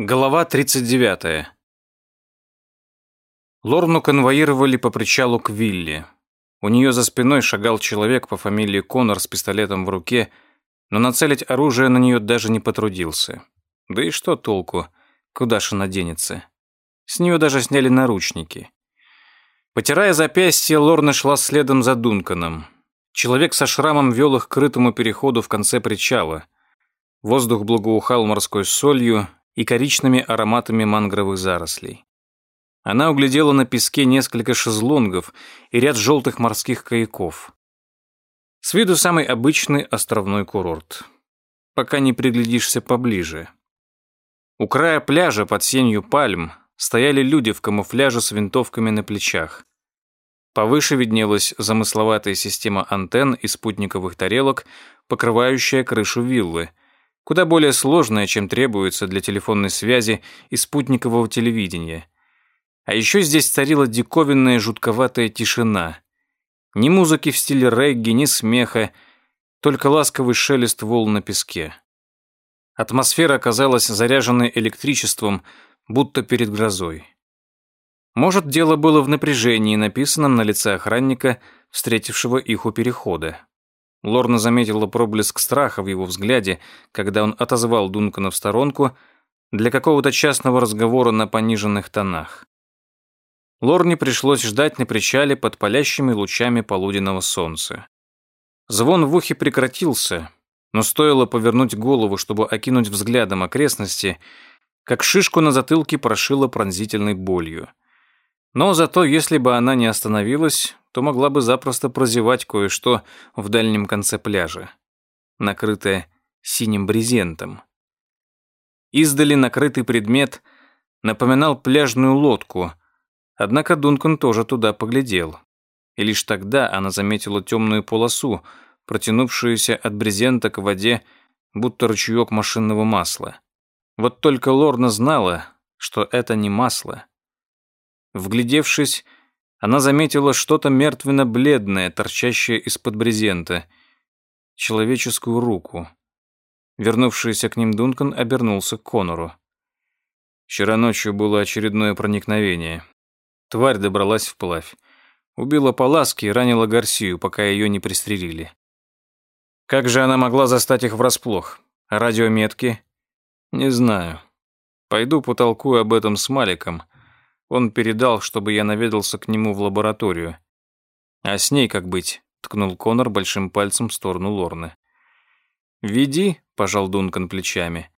Глава 39. Лорну конвоировали по причалу к вилле. У нее за спиной шагал человек по фамилии Коннор с пистолетом в руке, но нацелить оружие на нее даже не потрудился. Да и что толку? Куда же она денется? С нее даже сняли наручники. Потирая запястье, Лорна шла следом за Дунканом. Человек со шрамом вел их к крытому переходу в конце причала. Воздух благоухал морской солью, и коричными ароматами мангровых зарослей. Она углядела на песке несколько шезлонгов и ряд желтых морских каяков. С виду самый обычный островной курорт. Пока не приглядишься поближе. У края пляжа под сенью пальм стояли люди в камуфляже с винтовками на плечах. Повыше виднелась замысловатая система антенн и спутниковых тарелок, покрывающая крышу виллы – куда более сложная, чем требуется для телефонной связи и спутникового телевидения. А еще здесь царила диковинная жутковатая тишина. Ни музыки в стиле регги, ни смеха, только ласковый шелест волн на песке. Атмосфера оказалась заряженной электричеством, будто перед грозой. Может, дело было в напряжении, написанном на лице охранника, встретившего их у перехода. Лорна заметила проблеск страха в его взгляде, когда он отозвал Дункана в сторонку для какого-то частного разговора на пониженных тонах. Лорне пришлось ждать на причале под палящими лучами полуденного солнца. Звон в ухе прекратился, но стоило повернуть голову, чтобы окинуть взглядом окрестности, как шишку на затылке прошила пронзительной болью. Но зато, если бы она не остановилась, то могла бы запросто прозевать кое-что в дальнем конце пляжа, накрытое синим брезентом. Издали накрытый предмет напоминал пляжную лодку, однако Дункан тоже туда поглядел. И лишь тогда она заметила темную полосу, протянувшуюся от брезента к воде, будто ручеек машинного масла. Вот только Лорна знала, что это не масло. Вглядевшись, она заметила что-то мертвенно-бледное, торчащее из-под брезента. Человеческую руку. Вернувшийся к ним Дункан обернулся к Конору. Вчера ночью было очередное проникновение. Тварь добралась вплавь. Убила Паласки и ранила Гарсию, пока ее не пристрелили. Как же она могла застать их врасплох? Радиометки? Не знаю. Пойду потолкую об этом с Маликом — он передал, чтобы я наведался к нему в лабораторию. А с ней как быть? ткнул Конор большим пальцем в сторону Лорны. «Веди», — пожал Дункан плечами.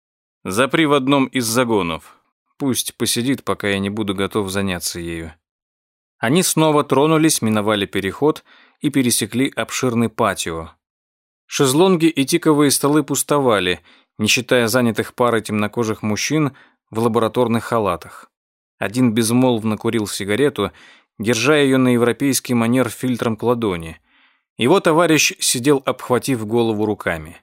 «Запри в одном из загонов. Пусть посидит, пока я не буду готов заняться ею». Они снова тронулись, миновали переход и пересекли обширный патио. Шезлонги и тиковые столы пустовали, не считая занятых парой темнокожих мужчин в лабораторных халатах. Один безмолвно курил сигарету, держа ее на европейский манер фильтром к ладони. Его товарищ сидел, обхватив голову руками.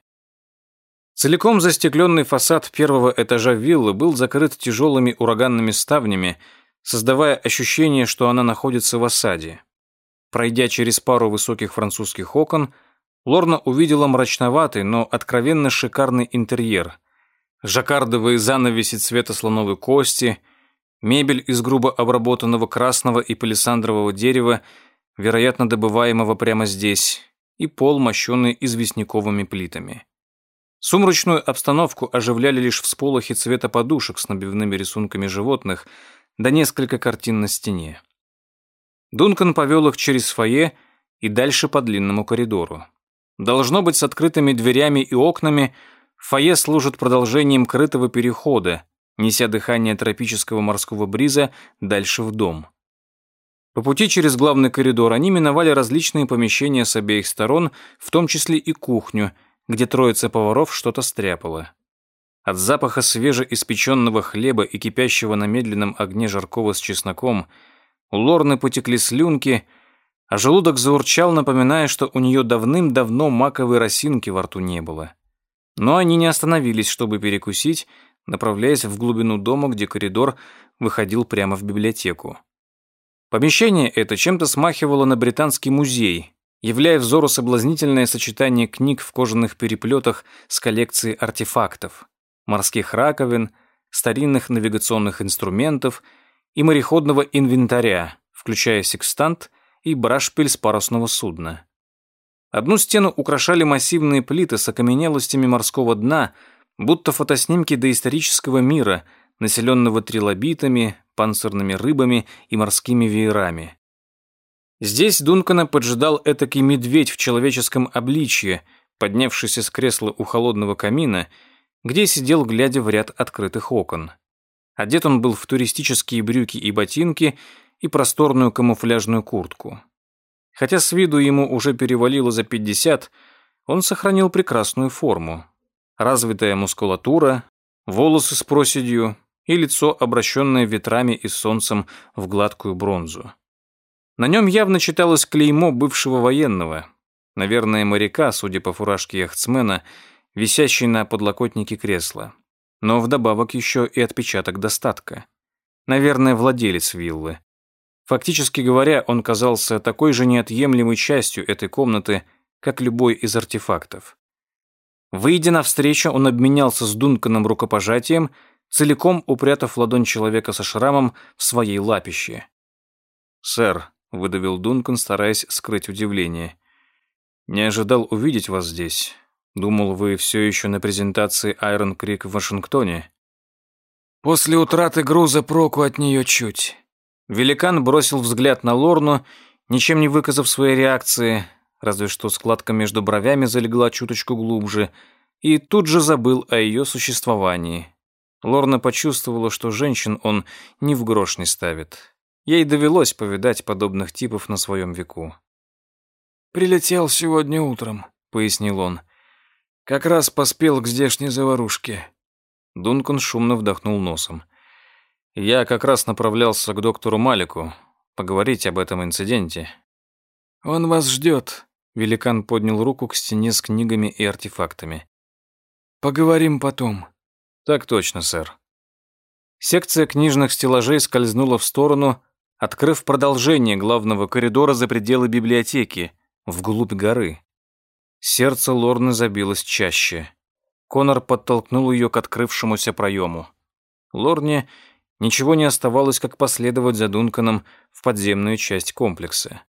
Целиком застекленный фасад первого этажа виллы был закрыт тяжелыми ураганными ставнями, создавая ощущение, что она находится в осаде. Пройдя через пару высоких французских окон, Лорна увидела мрачноватый, но откровенно шикарный интерьер. Жаккардовые занавеси цвета слоновой кости – Мебель из грубо обработанного красного и палисандрового дерева, вероятно, добываемого прямо здесь, и пол, мощенный известняковыми плитами. Сумрачную обстановку оживляли лишь всполохи цвета подушек с набивными рисунками животных, да несколько картин на стене. Дункан повел их через фойе и дальше по длинному коридору. Должно быть, с открытыми дверями и окнами фойе служит продолжением крытого перехода, неся дыхание тропического морского бриза дальше в дом. По пути через главный коридор они миновали различные помещения с обеих сторон, в том числе и кухню, где троица поваров что-то стряпала. От запаха свежеиспеченного хлеба и кипящего на медленном огне жаркого с чесноком у Лорны потекли слюнки, а желудок заурчал, напоминая, что у нее давным-давно маковой росинки во рту не было. Но они не остановились, чтобы перекусить, направляясь в глубину дома, где коридор выходил прямо в библиотеку. Помещение это чем-то смахивало на британский музей, являя взору соблазнительное сочетание книг в кожаных переплетах с коллекцией артефактов, морских раковин, старинных навигационных инструментов и мореходного инвентаря, включая секстант и брашпиль с парусного судна. Одну стену украшали массивные плиты с окаменелостями морского дна, будто фотоснимки доисторического мира, населенного трилобитами, панцирными рыбами и морскими веерами. Здесь Дункана поджидал этакий медведь в человеческом обличье, поднявшийся с кресла у холодного камина, где сидел, глядя в ряд открытых окон. Одет он был в туристические брюки и ботинки и просторную камуфляжную куртку. Хотя с виду ему уже перевалило за 50, он сохранил прекрасную форму. Развитая мускулатура, волосы с проседью и лицо, обращенное ветрами и солнцем в гладкую бронзу. На нем явно читалось клеймо бывшего военного, наверное, моряка, судя по фуражке яхтсмена, висящей на подлокотнике кресла. Но вдобавок еще и отпечаток достатка. Наверное, владелец виллы. Фактически говоря, он казался такой же неотъемлемой частью этой комнаты, как любой из артефактов. Выйдя навстречу, он обменялся с Дунканом рукопожатием, целиком упрятав ладонь человека со шрамом в своей лапище. «Сэр», — выдавил Дункан, стараясь скрыть удивление, — «не ожидал увидеть вас здесь. Думал, вы все еще на презентации Айрон Крик в Вашингтоне». «После утраты груза проку от нее чуть». Великан бросил взгляд на Лорну, ничем не выказав своей реакции, разве что складка между бровями залегла чуточку глубже, и тут же забыл о ее существовании. Лорна почувствовала, что женщин он ни в грош не ставит. Ей довелось повидать подобных типов на своем веку. «Прилетел сегодня утром», — пояснил он. «Как раз поспел к здешней заварушке». Дункан шумно вдохнул носом. Я как раз направлялся к доктору Малику поговорить об этом инциденте. Он вас ждет. Великан поднял руку к стене с книгами и артефактами. Поговорим потом. Так точно, сэр. Секция книжных стеллажей скользнула в сторону, открыв продолжение главного коридора за пределы библиотеки, вглубь горы. Сердце Лорны забилось чаще. Конор подтолкнул ее к открывшемуся проему. Лорне ничего не оставалось, как последовать за Дунканом в подземную часть комплекса.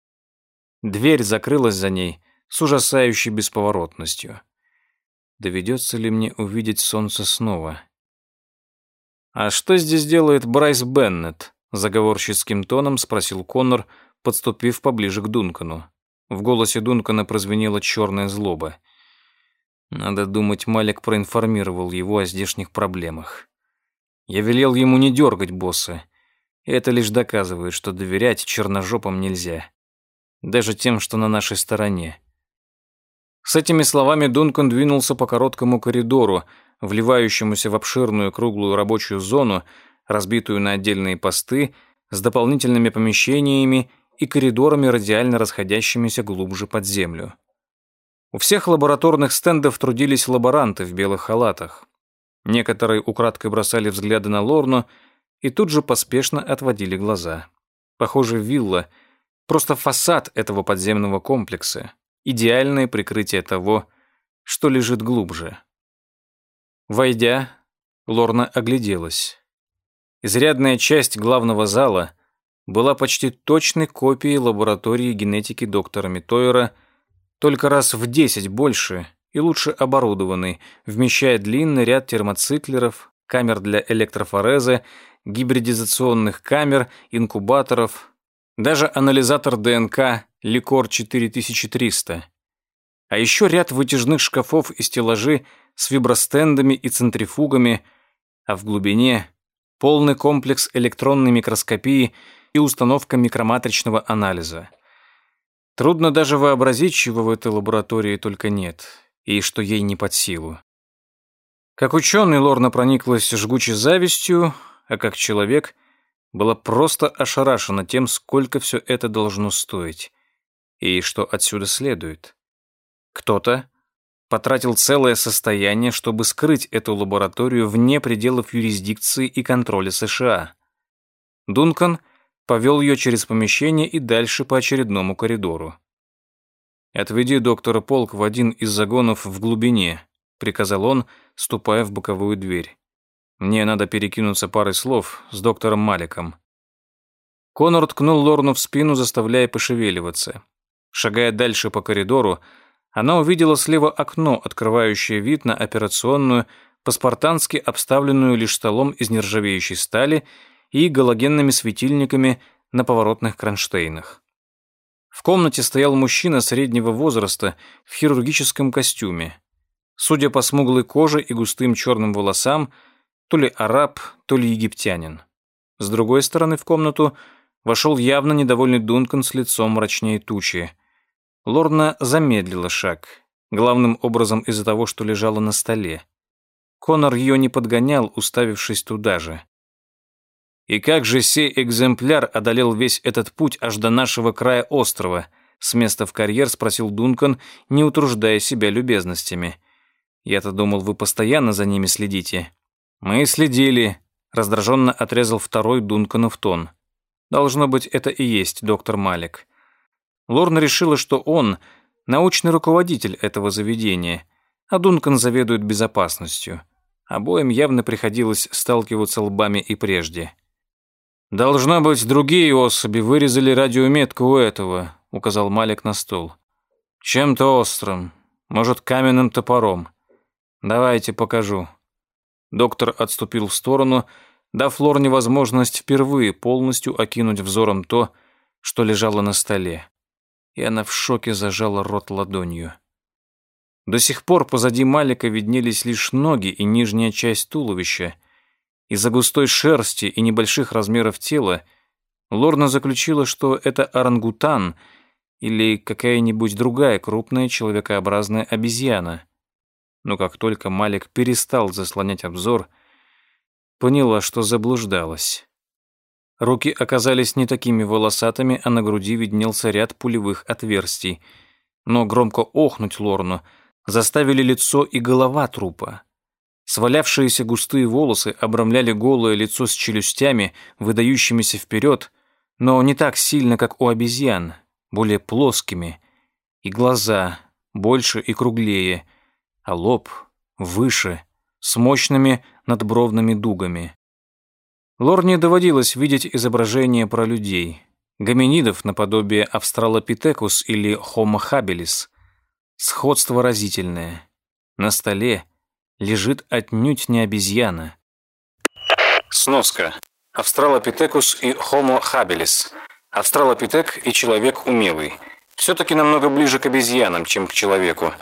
Дверь закрылась за ней с ужасающей бесповоротностью. Доведется ли мне увидеть солнце снова? «А что здесь делает Брайс Беннет?» — заговорщицким тоном спросил Коннор, подступив поближе к Дункану. В голосе Дункана прозвенела черная злоба. Надо думать, Малик проинформировал его о здешних проблемах. Я велел ему не дергать босса. это лишь доказывает, что доверять черножопам нельзя. Даже тем, что на нашей стороне. С этими словами Дункан двинулся по короткому коридору, вливающемуся в обширную круглую рабочую зону, разбитую на отдельные посты, с дополнительными помещениями и коридорами, радиально расходящимися глубже под землю. У всех лабораторных стендов трудились лаборанты в белых халатах. Некоторые украдкой бросали взгляды на Лорну и тут же поспешно отводили глаза. Похоже, вилла — просто фасад этого подземного комплекса, идеальное прикрытие того, что лежит глубже. Войдя, Лорна огляделась. Изрядная часть главного зала была почти точной копией лаборатории генетики доктора Митойера, только раз в десять больше и лучше оборудованный, вмещая длинный ряд термоциклеров, камер для электрофореза, гибридизационных камер, инкубаторов, даже анализатор ДНК Ликор 4300. А еще ряд вытяжных шкафов и стеллажи с вибростендами и центрифугами, а в глубине полный комплекс электронной микроскопии и установка микроматричного анализа. Трудно даже вообразить, чего в этой лаборатории только нет и что ей не под силу. Как ученый Лорна прониклась жгучей завистью, а как человек была просто ошарашена тем, сколько все это должно стоить, и что отсюда следует. Кто-то потратил целое состояние, чтобы скрыть эту лабораторию вне пределов юрисдикции и контроля США. Дункан повел ее через помещение и дальше по очередному коридору. «Отведи доктора Полк в один из загонов в глубине», — приказал он, ступая в боковую дверь. Мне надо перекинуться парой слов с доктором Маликом». Конор ткнул Лорну в спину, заставляя пошевеливаться. Шагая дальше по коридору, она увидела слева окно, открывающее вид на операционную, по-спартански обставленную лишь столом из нержавеющей стали и галогенными светильниками на поворотных кронштейнах. В комнате стоял мужчина среднего возраста в хирургическом костюме. Судя по смуглой коже и густым черным волосам, то ли араб, то ли египтянин. С другой стороны в комнату вошел явно недовольный Дункан с лицом мрачнее тучи. Лорна замедлила шаг, главным образом из-за того, что лежала на столе. Конор ее не подгонял, уставившись туда же. И как же сей экземпляр одолел весь этот путь аж до нашего края острова? С места в карьер спросил Дункан, не утруждая себя любезностями. Я-то думал, вы постоянно за ними следите. Мы следили, раздраженно отрезал второй Дункану в тон. Должно быть, это и есть доктор Малик. Лорна решила, что он научный руководитель этого заведения, а Дункан заведует безопасностью. Обоим явно приходилось сталкиваться лбами и прежде. «Должно быть, другие особи вырезали радиометку у этого», — указал Малик на стол. «Чем-то острым, может, каменным топором. Давайте покажу». Доктор отступил в сторону, дав Лорне возможность впервые полностью окинуть взором то, что лежало на столе. И она в шоке зажала рот ладонью. До сих пор позади Малика виднелись лишь ноги и нижняя часть туловища — из-за густой шерсти и небольших размеров тела Лорна заключила, что это орангутан или какая-нибудь другая крупная человекообразная обезьяна. Но как только Малик перестал заслонять обзор, поняла, что заблуждалась. Руки оказались не такими волосатыми, а на груди виднелся ряд пулевых отверстий. Но громко охнуть Лорну заставили лицо и голова трупа. Свалявшиеся густые волосы обрамляли голое лицо с челюстями, выдающимися вперед, но не так сильно, как у обезьян, более плоскими, и глаза больше и круглее, а лоб выше, с мощными надбровными дугами. Лорне доводилось видеть изображения про людей, гоминидов наподобие Австралопитекус или Homo habilis. Сходство разительное. На столе — лежит отнюдь не обезьяна. Сноска. Австралопитекус и Homo habilis. Австралопитек и человек умелый. Все-таки намного ближе к обезьянам, чем к человеку.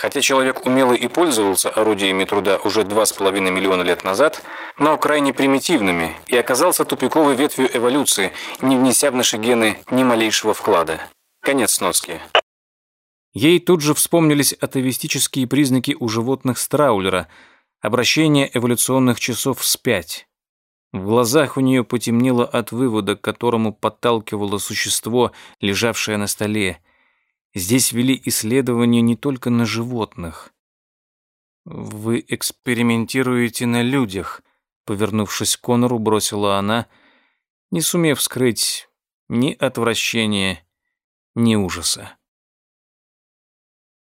Хотя человек умелый и пользовался орудиями труда уже 2,5 миллиона лет назад, но крайне примитивными и оказался тупиковой ветвью эволюции, не внеся в наши гены ни малейшего вклада. Конец сноски. Ей тут же вспомнились атовистические признаки у животных Страулера, обращение эволюционных часов вспять. В глазах у нее потемнело от вывода, к которому подталкивало существо, лежавшее на столе. Здесь вели исследования не только на животных. «Вы экспериментируете на людях», — повернувшись к Конору, бросила она, не сумев скрыть ни отвращения, ни ужаса.